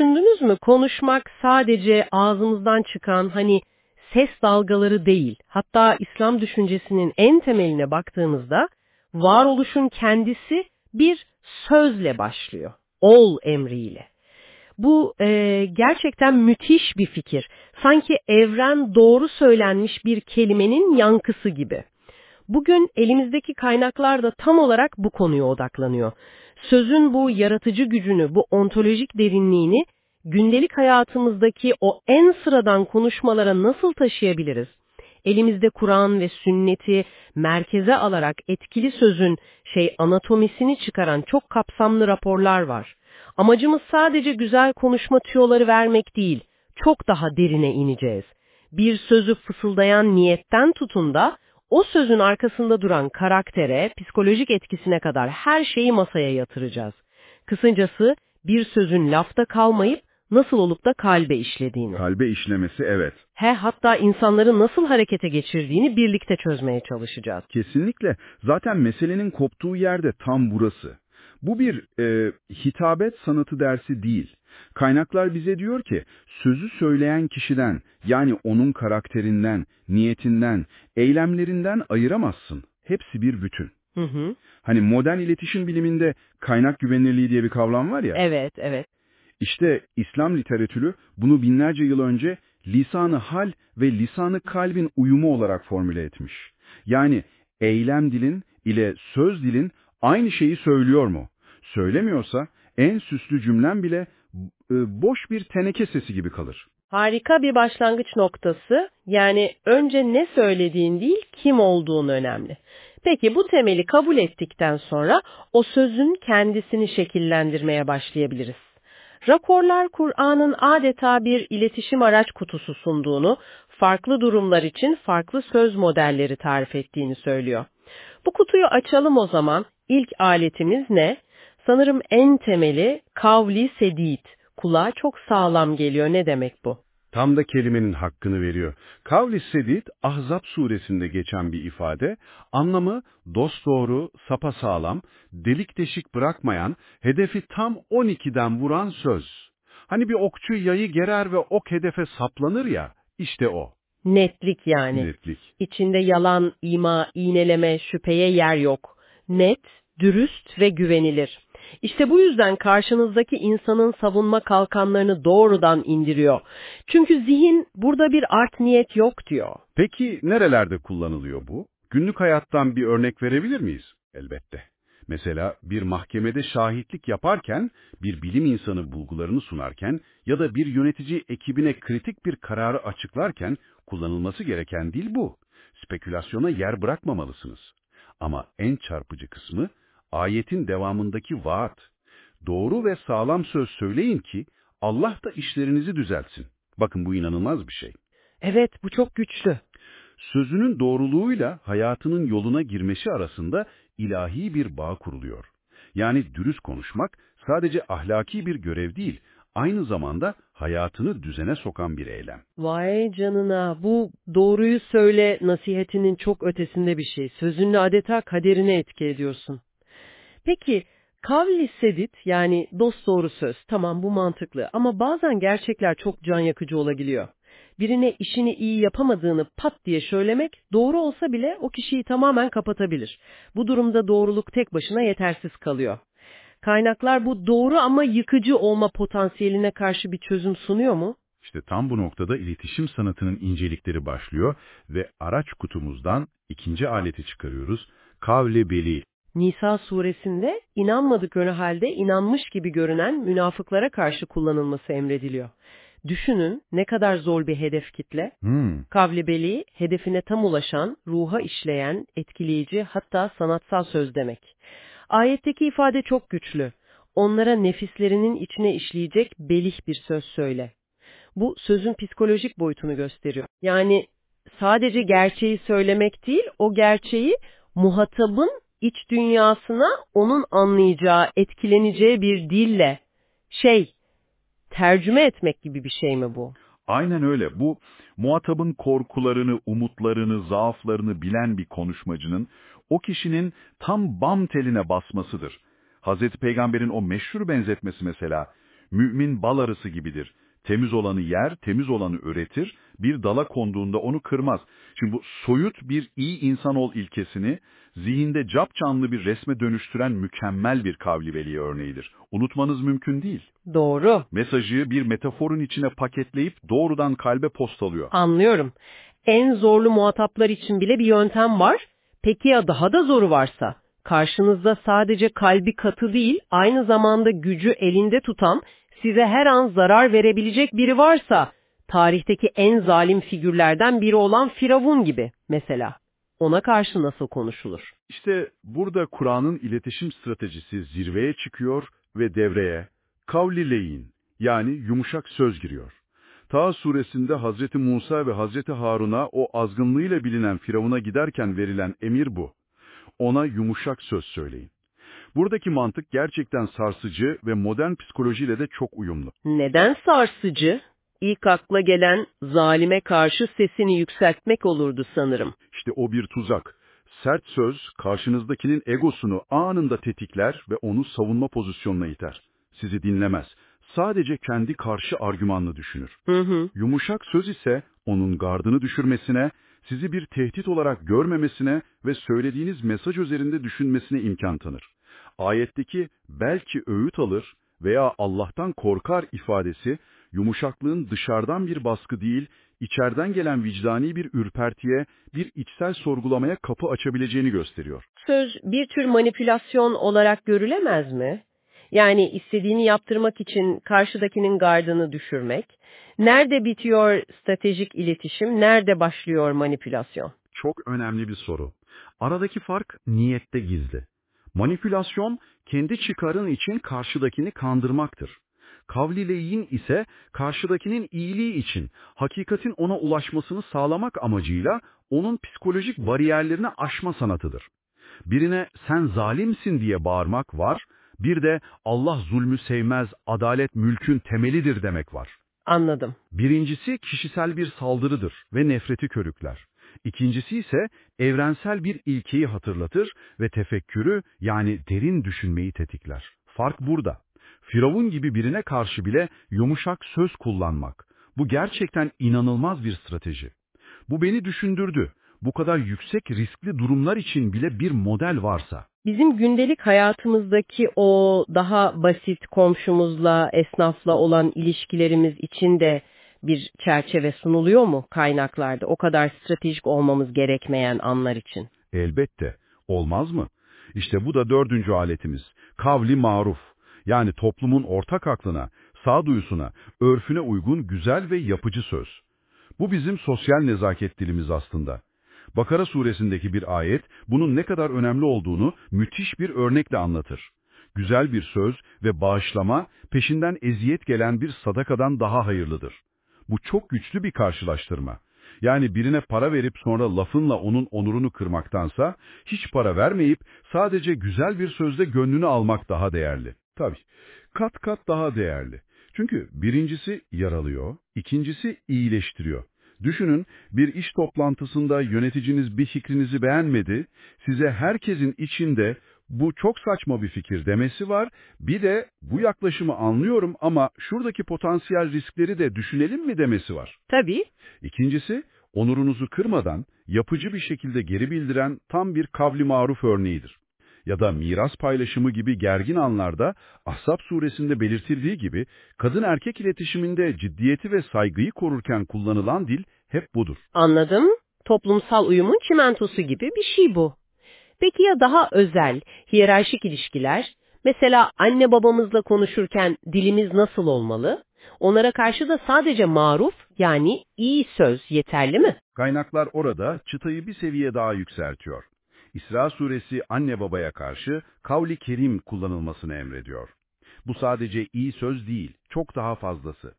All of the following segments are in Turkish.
düşündünüz mü? Konuşmak sadece ağzımızdan çıkan hani ses dalgaları değil. Hatta İslam düşüncesinin en temeline baktığımızda varoluşun kendisi bir sözle başlıyor. Ol emriyle. Bu e, gerçekten müthiş bir fikir. Sanki evren doğru söylenmiş bir kelimenin yankısı gibi. Bugün elimizdeki kaynaklar da tam olarak bu konuya odaklanıyor. Sözün bu yaratıcı gücünü, bu ontolojik derinliğini gündelik hayatımızdaki o en sıradan konuşmalara nasıl taşıyabiliriz? Elimizde Kur'an ve sünneti merkeze alarak etkili sözün şey anatomisini çıkaran çok kapsamlı raporlar var. Amacımız sadece güzel konuşma tüyoları vermek değil, çok daha derine ineceğiz. Bir sözü fısıldayan niyetten tutun da o sözün arkasında duran karaktere, psikolojik etkisine kadar her şeyi masaya yatıracağız. Kısacası bir sözün lafta kalmayıp nasıl olup da kalbe işlediğini. Kalbe işlemesi evet. He hatta insanları nasıl harekete geçirdiğini birlikte çözmeye çalışacağız. Kesinlikle. Zaten meselenin koptuğu yerde tam burası. Bu bir e, hitabet sanatı dersi değil. Kaynaklar bize diyor ki, sözü söyleyen kişiden, yani onun karakterinden, niyetinden, eylemlerinden ayıramazsın. Hepsi bir bütün. Hı hı. Hani modern iletişim biliminde kaynak güvenilirliği diye bir kavram var ya. Evet, evet. İşte İslam literatürü bunu binlerce yıl önce lisanı hal ve lisanı kalbin uyumu olarak formüle etmiş. Yani eylem dilin ile söz dilin aynı şeyi söylüyor mu? Söylemiyorsa en süslü cümlem bile e, boş bir teneke sesi gibi kalır. Harika bir başlangıç noktası. Yani önce ne söylediğin değil, kim olduğun önemli. Peki bu temeli kabul ettikten sonra o sözün kendisini şekillendirmeye başlayabiliriz. Raporlar Kur'an'ın adeta bir iletişim araç kutusu sunduğunu, farklı durumlar için farklı söz modelleri tarif ettiğini söylüyor. Bu kutuyu açalım o zaman. İlk aletimiz ne? Sanırım en temeli kavli sedid. Kulağa çok sağlam geliyor. Ne demek bu? Tam da kelimenin hakkını veriyor. Kavli sedid, Ahzab suresinde geçen bir ifade, anlamı dosdoğru, sapasağlam, delik deşik bırakmayan, hedefi tam 12'den vuran söz. Hani bir okçu yayı gerer ve ok hedefe saplanır ya, işte o. Netlik yani. Netlik. İçinde yalan, ima, iğneleme, şüpheye yer yok. Net, dürüst ve güvenilir. İşte bu yüzden karşınızdaki insanın savunma kalkanlarını doğrudan indiriyor. Çünkü zihin burada bir art niyet yok diyor. Peki nerelerde kullanılıyor bu? Günlük hayattan bir örnek verebilir miyiz? Elbette. Mesela bir mahkemede şahitlik yaparken, bir bilim insanı bulgularını sunarken ya da bir yönetici ekibine kritik bir kararı açıklarken kullanılması gereken dil bu. Spekülasyona yer bırakmamalısınız. Ama en çarpıcı kısmı ayetin devamındaki vaat. Doğru ve sağlam söz söyleyin ki Allah da işlerinizi düzeltsin. Bakın bu inanılmaz bir şey. Evet, bu çok güçlü. Sözünün doğruluğuyla hayatının yoluna girmesi arasında ilahi bir bağ kuruluyor. Yani dürüst konuşmak sadece ahlaki bir görev değil, aynı zamanda hayatını düzene sokan bir eylem. Vay canına, bu doğruyu söyle nasihatinin çok ötesinde bir şey. Sözünle adeta kaderine etki ediyorsun. Peki, kavli sedit yani dost doğru söz, tamam bu mantıklı ama bazen gerçekler çok can yakıcı olabiliyor. Birine işini iyi yapamadığını pat diye söylemek doğru olsa bile o kişiyi tamamen kapatabilir. Bu durumda doğruluk tek başına yetersiz kalıyor. Kaynaklar bu doğru ama yıkıcı olma potansiyeline karşı bir çözüm sunuyor mu? İşte tam bu noktada iletişim sanatının incelikleri başlıyor ve araç kutumuzdan ikinci aleti çıkarıyoruz. Kavli beli. Nisa suresinde inanmadıkları halde inanmış gibi görünen münafıklara karşı kullanılması emrediliyor. Düşünün ne kadar zor bir hedef kitle. Hmm. Kavli beli, hedefine tam ulaşan, ruha işleyen, etkileyici hatta sanatsal söz demek. Ayetteki ifade çok güçlü. Onlara nefislerinin içine işleyecek belih bir söz söyle. Bu sözün psikolojik boyutunu gösteriyor. Yani sadece gerçeği söylemek değil, o gerçeği muhatabın iç dünyasına onun anlayacağı, etkileneceği bir dille, şey, tercüme etmek gibi bir şey mi bu? Aynen öyle. Bu muhatabın korkularını, umutlarını, zaaflarını bilen bir konuşmacının o kişinin tam bam teline basmasıdır. Hazreti Peygamber'in o meşhur benzetmesi mesela, Mümin bal arısı gibidir. Temiz olanı yer, temiz olanı üretir, bir dala konduğunda onu kırmaz. Şimdi bu soyut bir iyi insan ol ilkesini zihinde capcanlı bir resme dönüştüren mükemmel bir kavli veli örneğidir. Unutmanız mümkün değil. Doğru. Mesajı bir metaforun içine paketleyip doğrudan kalbe postalıyor. Anlıyorum. En zorlu muhataplar için bile bir yöntem var. Peki ya daha da zoru varsa? Karşınızda sadece kalbi katı değil, aynı zamanda gücü elinde tutan, size her an zarar verebilecek biri varsa, tarihteki en zalim figürlerden biri olan Firavun gibi mesela. Ona karşı nasıl konuşulur? İşte burada Kur'an'ın iletişim stratejisi zirveye çıkıyor ve devreye kavlileyin yani yumuşak söz giriyor. Taha suresinde Hazreti Musa ve Hazreti Harun'a o azgınlığıyla bilinen Firavun'a giderken verilen emir bu. Ona yumuşak söz söyleyin. Buradaki mantık gerçekten sarsıcı ve modern psikolojiyle de çok uyumlu. Neden sarsıcı? İlk akla gelen zalime karşı sesini yükseltmek olurdu sanırım. İşte o bir tuzak. Sert söz karşınızdakinin egosunu anında tetikler ve onu savunma pozisyonuna iter. Sizi dinlemez. Sadece kendi karşı argümanını düşünür. Hı hı. Yumuşak söz ise onun gardını düşürmesine, sizi bir tehdit olarak görmemesine ve söylediğiniz mesaj üzerinde düşünmesine imkan tanır. Ayetteki belki öğüt alır veya Allah'tan korkar ifadesi, yumuşaklığın dışarıdan bir baskı değil, içeriden gelen vicdani bir ürpertiye, bir içsel sorgulamaya kapı açabileceğini gösteriyor. Söz bir tür manipülasyon olarak görülemez mi? Yani istediğini yaptırmak için karşıdakinin gardını düşürmek. Nerede bitiyor stratejik iletişim, nerede başlıyor manipülasyon? Çok önemli bir soru. Aradaki fark niyette gizli. Manipülasyon, kendi çıkarın için karşıdakini kandırmaktır. Kavlileyin ise karşıdakinin iyiliği için hakikatin ona ulaşmasını sağlamak amacıyla onun psikolojik bariyerlerini aşma sanatıdır. Birine sen zalimsin diye bağırmak var, bir de Allah zulmü sevmez, adalet mülkün temelidir demek var. Anladım. Birincisi kişisel bir saldırıdır ve nefreti körükler. İkincisi ise evrensel bir ilkeyi hatırlatır ve tefekkürü yani derin düşünmeyi tetikler. Fark burada. Firavun gibi birine karşı bile yumuşak söz kullanmak. Bu gerçekten inanılmaz bir strateji. Bu beni düşündürdü. Bu kadar yüksek riskli durumlar için bile bir model varsa. Bizim gündelik hayatımızdaki o daha basit komşumuzla, esnafla olan ilişkilerimiz için de bir çerçeve sunuluyor mu kaynaklarda o kadar stratejik olmamız gerekmeyen anlar için? Elbette. Olmaz mı? İşte bu da dördüncü aletimiz. Kavli maruf. Yani toplumun ortak aklına, sağduyusuna, örfüne uygun güzel ve yapıcı söz. Bu bizim sosyal nezaket dilimiz aslında. Bakara suresindeki bir ayet bunun ne kadar önemli olduğunu müthiş bir örnekle anlatır. Güzel bir söz ve bağışlama peşinden eziyet gelen bir sadakadan daha hayırlıdır. Bu çok güçlü bir karşılaştırma. Yani birine para verip sonra lafınla onun onurunu kırmaktansa hiç para vermeyip sadece güzel bir sözle gönlünü almak daha değerli. Tabii, kat kat daha değerli. Çünkü birincisi yaralıyor, ikincisi iyileştiriyor. Düşünün bir iş toplantısında yöneticiniz bir fikrinizi beğenmedi, size herkesin içinde bu çok saçma bir fikir demesi var. Bir de bu yaklaşımı anlıyorum ama şuradaki potansiyel riskleri de düşünelim mi demesi var. Tabii. İkincisi, onurunuzu kırmadan yapıcı bir şekilde geri bildiren tam bir kavli maruf örneğidir. Ya da miras paylaşımı gibi gergin anlarda Ahzab suresinde belirtildiği gibi kadın erkek iletişiminde ciddiyeti ve saygıyı korurken kullanılan dil hep budur. Anladım. Toplumsal uyumun çimentosu gibi bir şey bu. Peki ya daha özel, hiyerarşik ilişkiler? Mesela anne babamızla konuşurken dilimiz nasıl olmalı? Onlara karşı da sadece maruf yani iyi söz yeterli mi? Kaynaklar orada çıtayı bir seviye daha yükseltiyor. İsra suresi anne babaya karşı kavli kerim kullanılmasını emrediyor. Bu sadece iyi söz değil, çok daha fazlası.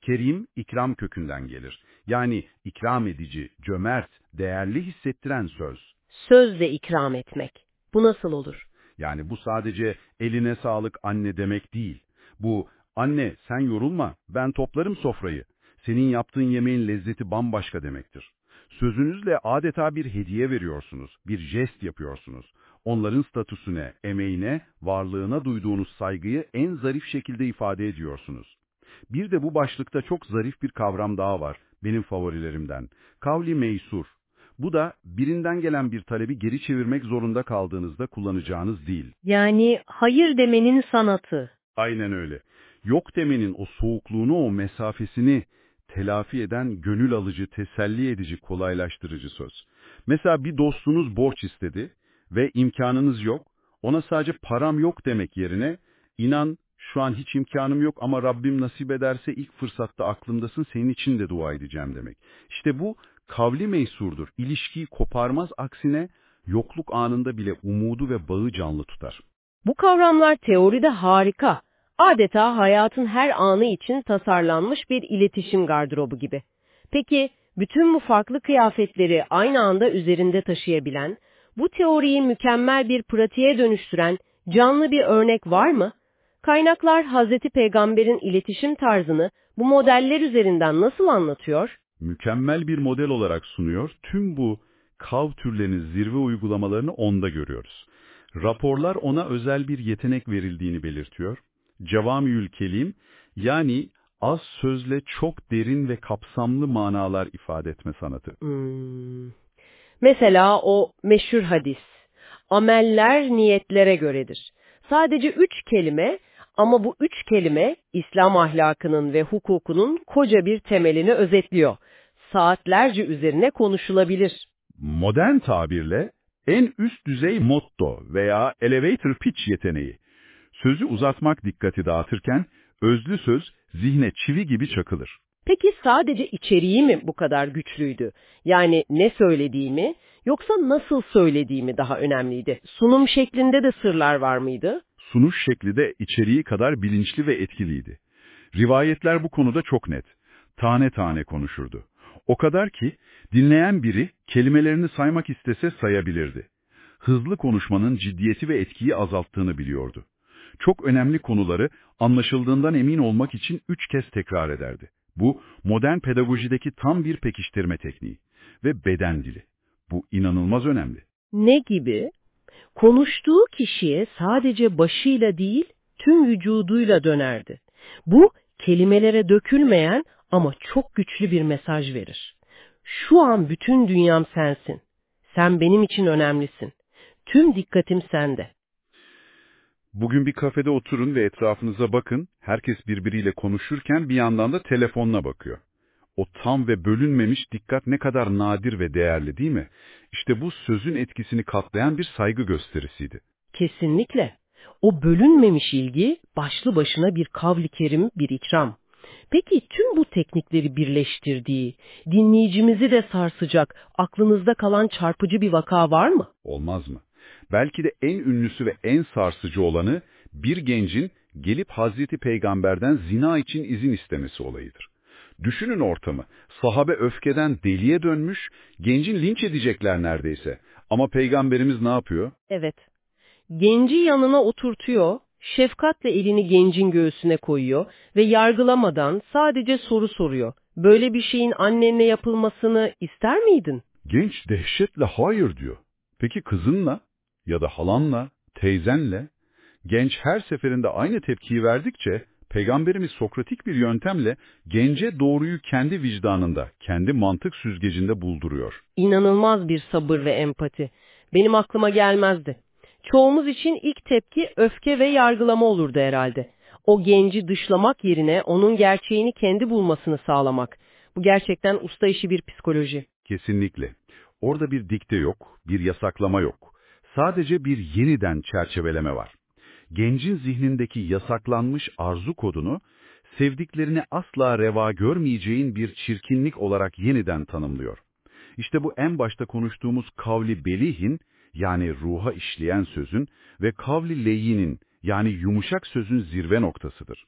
Kerim, ikram kökünden gelir. Yani ikram edici, cömert, değerli hissettiren söz. Sözle ikram etmek. Bu nasıl olur? Yani bu sadece eline sağlık anne demek değil. Bu anne sen yorulma ben toplarım sofrayı. Senin yaptığın yemeğin lezzeti bambaşka demektir. Sözünüzle adeta bir hediye veriyorsunuz, bir jest yapıyorsunuz. Onların statüsüne, emeğine, varlığına duyduğunuz saygıyı en zarif şekilde ifade ediyorsunuz. Bir de bu başlıkta çok zarif bir kavram daha var, benim favorilerimden. Kavli meysur. Bu da birinden gelen bir talebi geri çevirmek zorunda kaldığınızda kullanacağınız değil. Yani hayır demenin sanatı. Aynen öyle. Yok demenin o soğukluğunu, o mesafesini telafi eden gönül alıcı, teselli edici, kolaylaştırıcı söz. Mesela bir dostunuz borç istedi ve imkanınız yok. Ona sadece param yok demek yerine inan şu an hiç imkanım yok ama Rabbim nasip ederse ilk fırsatta aklımdasın senin için de dua edeceğim demek. İşte bu kavli meysurdur. İlişkiyi koparmaz aksine yokluk anında bile umudu ve bağı canlı tutar. Bu kavramlar teoride harika. Adeta hayatın her anı için tasarlanmış bir iletişim gardırobu gibi. Peki bütün bu farklı kıyafetleri aynı anda üzerinde taşıyabilen, bu teoriyi mükemmel bir pratiğe dönüştüren canlı bir örnek var mı? Kaynaklar Hazreti Peygamber'in iletişim tarzını bu modeller üzerinden nasıl anlatıyor? Mükemmel bir model olarak sunuyor. Tüm bu kav türlerinin zirve uygulamalarını onda görüyoruz. Raporlar ona özel bir yetenek verildiğini belirtiyor. Cevamiül kelim yani az sözle çok derin ve kapsamlı manalar ifade etme sanatı. Hmm. Mesela o meşhur hadis. Ameller niyetlere göredir. Sadece üç kelime ama bu üç kelime İslam ahlakının ve hukukunun koca bir temelini özetliyor. Saatlerce üzerine konuşulabilir. Modern tabirle en üst düzey motto veya elevator pitch yeteneği. Sözü uzatmak dikkati dağıtırken özlü söz zihne çivi gibi çakılır. Peki sadece içeriği mi bu kadar güçlüydü? Yani ne söylediğimi yoksa nasıl söylediğimi daha önemliydi? Sunum şeklinde de sırlar var mıydı? Sunuş şekli de içeriği kadar bilinçli ve etkiliydi. Rivayetler bu konuda çok net. Tane tane konuşurdu. O kadar ki dinleyen biri kelimelerini saymak istese sayabilirdi. Hızlı konuşmanın ciddiyeti ve etkiyi azalttığını biliyordu. Çok önemli konuları anlaşıldığından emin olmak için üç kez tekrar ederdi. Bu modern pedagojideki tam bir pekiştirme tekniği ve beden dili. Bu inanılmaz önemli. Ne gibi? Konuştuğu kişiye sadece başıyla değil, tüm vücuduyla dönerdi. Bu kelimelere dökülmeyen ama çok güçlü bir mesaj verir. Şu an bütün dünyam sensin. Sen benim için önemlisin. Tüm dikkatim sende. Bugün bir kafede oturun ve etrafınıza bakın. Herkes birbiriyle konuşurken bir yandan da telefonuna bakıyor. O tam ve bölünmemiş dikkat ne kadar nadir ve değerli değil mi? İşte bu sözün etkisini katlayan bir saygı gösterisiydi. Kesinlikle. O bölünmemiş ilgi başlı başına bir kavli kerim, bir ikram. Peki tüm bu teknikleri birleştirdiği, dinleyicimizi de sarsacak, aklınızda kalan çarpıcı bir vaka var mı? Olmaz mı? Belki de en ünlüsü ve en sarsıcı olanı bir gencin gelip Hazreti Peygamber'den zina için izin istemesi olayıdır. Düşünün ortamı. Sahabe öfkeden deliye dönmüş, gencin linç edecekler neredeyse. Ama peygamberimiz ne yapıyor? Evet. Genci yanına oturtuyor, şefkatle elini gencin göğsüne koyuyor ve yargılamadan sadece soru soruyor. Böyle bir şeyin annenle yapılmasını ister miydin? Genç dehşetle hayır diyor. Peki kızınla ya da halanla, teyzenle? Genç her seferinde aynı tepkiyi verdikçe Peygamberimiz Sokratik bir yöntemle gence doğruyu kendi vicdanında, kendi mantık süzgecinde bulduruyor. İnanılmaz bir sabır ve empati. Benim aklıma gelmezdi. Çoğumuz için ilk tepki öfke ve yargılama olurdu herhalde. O genci dışlamak yerine onun gerçeğini kendi bulmasını sağlamak. Bu gerçekten usta işi bir psikoloji. Kesinlikle. Orada bir dikte yok, bir yasaklama yok. Sadece bir yeniden çerçeveleme var gencin zihnindeki yasaklanmış arzu kodunu, sevdiklerini asla reva görmeyeceğin bir çirkinlik olarak yeniden tanımlıyor. İşte bu en başta konuştuğumuz kavli belihin, yani ruha işleyen sözün ve kavli leyinin, yani yumuşak sözün zirve noktasıdır.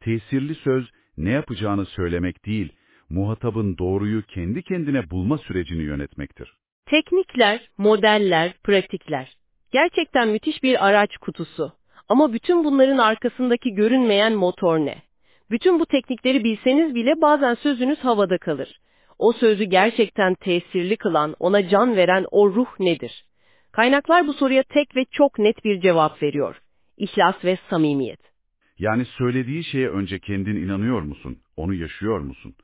Tesirli söz, ne yapacağını söylemek değil, muhatabın doğruyu kendi kendine bulma sürecini yönetmektir. Teknikler, modeller, pratikler. Gerçekten müthiş bir araç kutusu. Ama bütün bunların arkasındaki görünmeyen motor ne? Bütün bu teknikleri bilseniz bile bazen sözünüz havada kalır. O sözü gerçekten tesirli kılan, ona can veren o ruh nedir? Kaynaklar bu soruya tek ve çok net bir cevap veriyor. İhlas ve samimiyet. Yani söylediği şeye önce kendin inanıyor musun? Onu yaşıyor musun?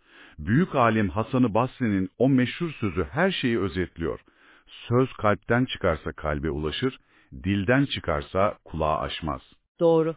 Büyük alim Hasan-ı Basri'nin o meşhur sözü her şeyi özetliyor. Söz kalpten çıkarsa kalbe ulaşır, dilden çıkarsa kulağa aşmaz. Doğru.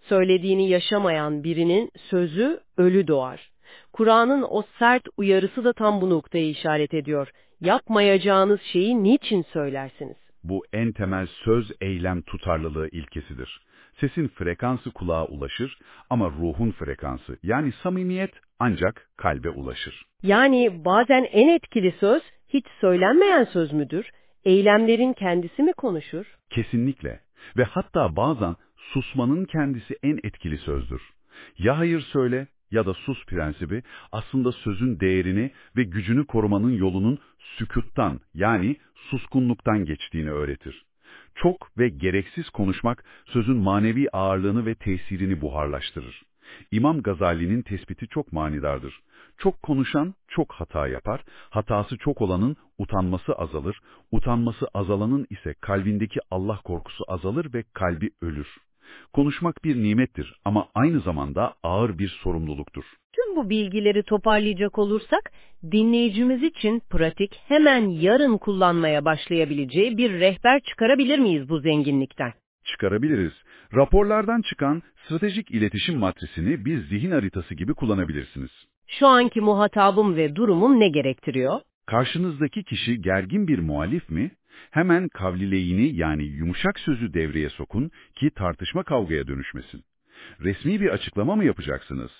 Söylediğini yaşamayan birinin sözü ölü doğar. Kur'an'ın o sert uyarısı da tam bu noktayı işaret ediyor. Yapmayacağınız şeyi niçin söylersiniz? Bu en temel söz-eylem tutarlılığı ilkesidir. Sesin frekansı kulağa ulaşır ama ruhun frekansı yani samimiyet ancak kalbe ulaşır. Yani bazen en etkili söz hiç söylenmeyen söz müdür? Eylemlerin kendisi mi konuşur? Kesinlikle ve hatta bazen susmanın kendisi en etkili sözdür. Ya hayır söyle ya da sus prensibi aslında sözün değerini ve gücünü korumanın yolunun sükuttan yani suskunluktan geçtiğini öğretir. Çok ve gereksiz konuşmak sözün manevi ağırlığını ve tesirini buharlaştırır. İmam Gazali'nin tespiti çok manidardır. Çok konuşan çok hata yapar, hatası çok olanın utanması azalır, utanması azalanın ise kalbindeki Allah korkusu azalır ve kalbi ölür. Konuşmak bir nimettir ama aynı zamanda ağır bir sorumluluktur. Bu bilgileri toparlayacak olursak, dinleyicimiz için pratik, hemen yarın kullanmaya başlayabileceği bir rehber çıkarabilir miyiz bu zenginlikten? Çıkarabiliriz. Raporlardan çıkan stratejik iletişim matrisini bir zihin haritası gibi kullanabilirsiniz. Şu anki muhatabım ve durumum ne gerektiriyor? Karşınızdaki kişi gergin bir muhalif mi? Hemen kavlileyini yani yumuşak sözü devreye sokun ki tartışma kavgaya dönüşmesin. Resmi bir açıklama mı yapacaksınız?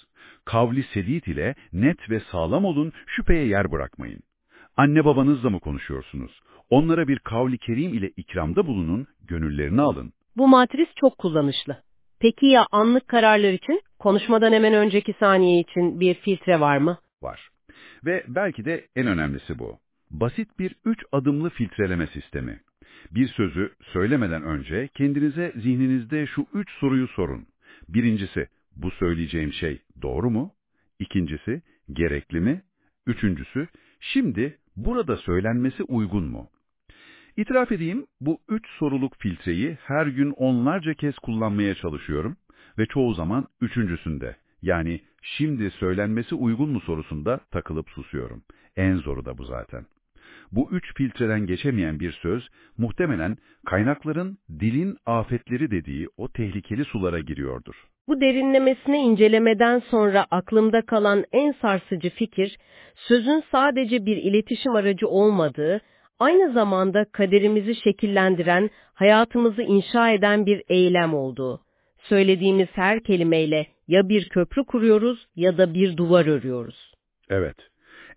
Kavli sedit ile net ve sağlam olun, şüpheye yer bırakmayın. Anne babanızla mı konuşuyorsunuz? Onlara bir kavli kerim ile ikramda bulunun, gönüllerini alın. Bu matris çok kullanışlı. Peki ya anlık kararlar için? Konuşmadan hemen önceki saniye için bir filtre var mı? Var. Ve belki de en önemlisi bu. Basit bir üç adımlı filtreleme sistemi. Bir sözü söylemeden önce kendinize zihninizde şu üç soruyu sorun. Birincisi, bu söyleyeceğim şey doğru mu? İkincisi, gerekli mi? Üçüncüsü, şimdi burada söylenmesi uygun mu? İtiraf edeyim, bu üç soruluk filtreyi her gün onlarca kez kullanmaya çalışıyorum ve çoğu zaman üçüncüsünde, yani şimdi söylenmesi uygun mu sorusunda takılıp susuyorum. En zoru da bu zaten. Bu üç filtreden geçemeyen bir söz, muhtemelen kaynakların dilin afetleri dediği o tehlikeli sulara giriyordur. Bu derinlemesine incelemeden sonra aklımda kalan en sarsıcı fikir, sözün sadece bir iletişim aracı olmadığı, aynı zamanda kaderimizi şekillendiren, hayatımızı inşa eden bir eylem olduğu. Söylediğimiz her kelimeyle ya bir köprü kuruyoruz ya da bir duvar örüyoruz. Evet,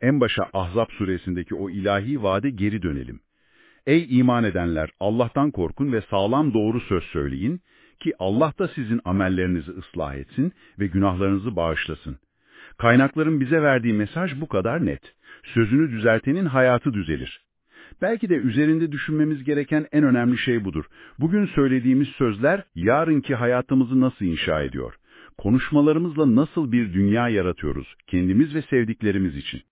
en başa Ahzab suresindeki o ilahi vaade geri dönelim. Ey iman edenler, Allah'tan korkun ve sağlam doğru söz söyleyin ki Allah da sizin amellerinizi ıslah etsin ve günahlarınızı bağışlasın. Kaynakların bize verdiği mesaj bu kadar net. Sözünü düzeltenin hayatı düzelir. Belki de üzerinde düşünmemiz gereken en önemli şey budur. Bugün söylediğimiz sözler yarınki hayatımızı nasıl inşa ediyor? Konuşmalarımızla nasıl bir dünya yaratıyoruz kendimiz ve sevdiklerimiz için?